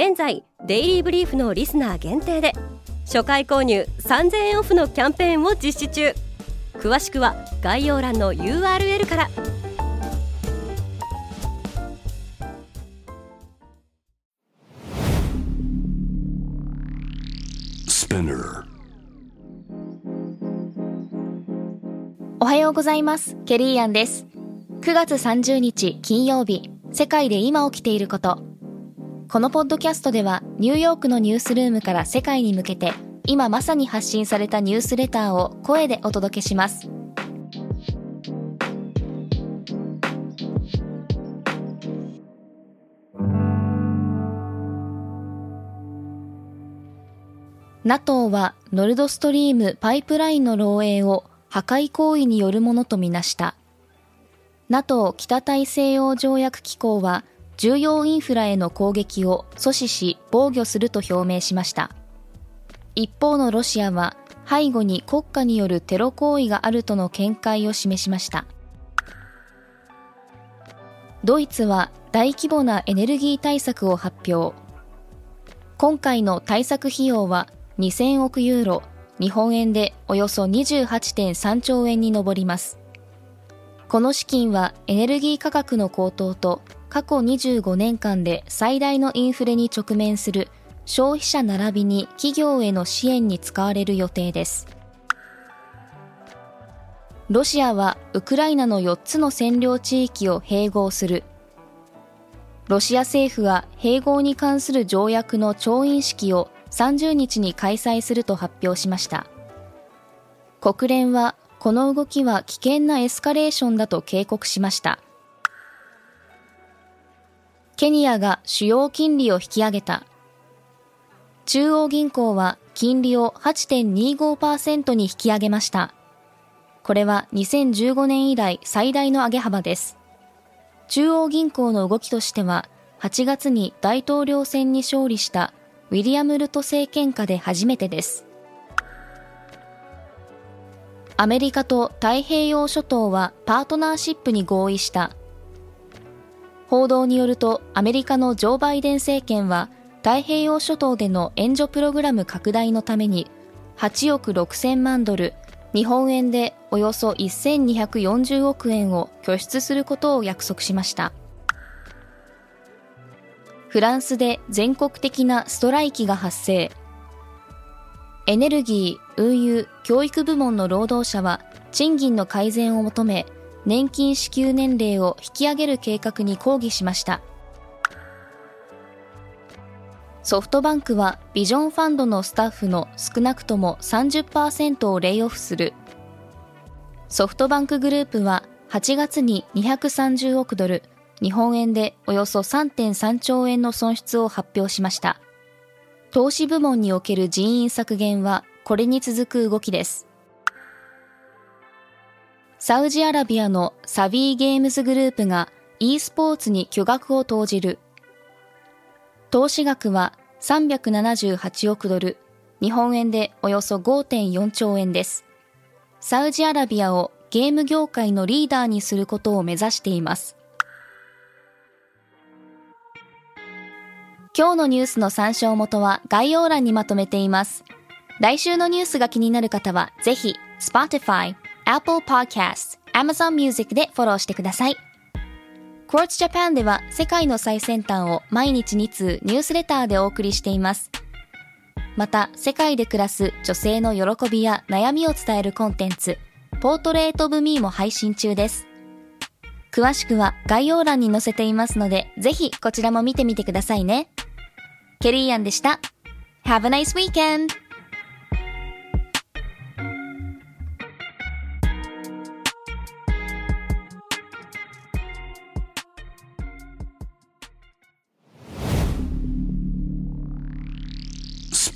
現在デイリーブリーフのリスナー限定で初回購入3000円オフのキャンペーンを実施中。詳しくは概要欄の URL から。おはようございます。ケリーアンです。9月30日金曜日世界で今起きていることこのポッドキャストではニューヨークのニュースルームから世界に向けて今まさに発信されたニュースレターを声でお届けします。NATO はノルドストリームパイプラインの漏洩を破壊行為によるものとみなした。NATO 北大西洋条約機構は重要インフラへの攻撃を阻止し防御すると表明しました。一方のロシアは背後に国家によるテロ行為があるとの見解を示しました。ドイツは大規模なエネルギー対策を発表。今回の対策費用は2000億ユーロ日本円でおよそ28.3兆円に上ります。この資金はエネルギー価格の高騰と過去25年間で最大のインフレに直面する消費者並びに企業への支援に使われる予定です。ロシアはウクライナの4つの占領地域を併合する。ロシア政府は併合に関する条約の調印式を30日に開催すると発表しました。国連はこの動きは危険なエスカレーションだと警告しました。ケニアが主要金利を引き上げた。中央銀行は金利を8.25%に引き上げました。これは2015年以来最大の上げ幅です。中央銀行の動きとしては、8月に大統領選に勝利したウィリアム・ルト政権下で初めてです。アメリカと太平洋諸島はパートナーシップに合意した報道によるとアメリカのジョー・バイデン政権は太平洋諸島での援助プログラム拡大のために8億6000万ドル日本円でおよそ1240億円を拠出することを約束しました。フランスで全国的なストライキが発生。エネルギー、運輸、教育部門の労働者は賃金の改善を求め年金支給年齢を引き上げる計画に抗議しました。ソフトバンクはビジョンファンドのスタッフの少なくとも30%をレイオフする。ソフトバンクグループは8月に230億ドル日本円でおよそ3.3兆円の損失を発表しました。投資部門における人員削減はこれに続く動きです。サウジアラビアのサビーゲームズグループが e スポーツに巨額を投じる。投資額は378億ドル、日本円でおよそ5.4兆円です。サウジアラビアをゲーム業界のリーダーにすることを目指しています。今日のニュースの参照元は概要欄にまとめています。来週のニュースが気になる方は、ぜひ、Spotify、Apple Podcast、Amazon Music でフォローしてください。Quartz Japan では世界の最先端を毎日2通ニュースレターでお送りしています。また、世界で暮らす女性の喜びや悩みを伝えるコンテンツ、ポートレートオブミーも配信中です。詳しくは概要欄に載せていますので、ぜひこちらも見てみてくださいね。ケリーアンでした。Have a nice weekend!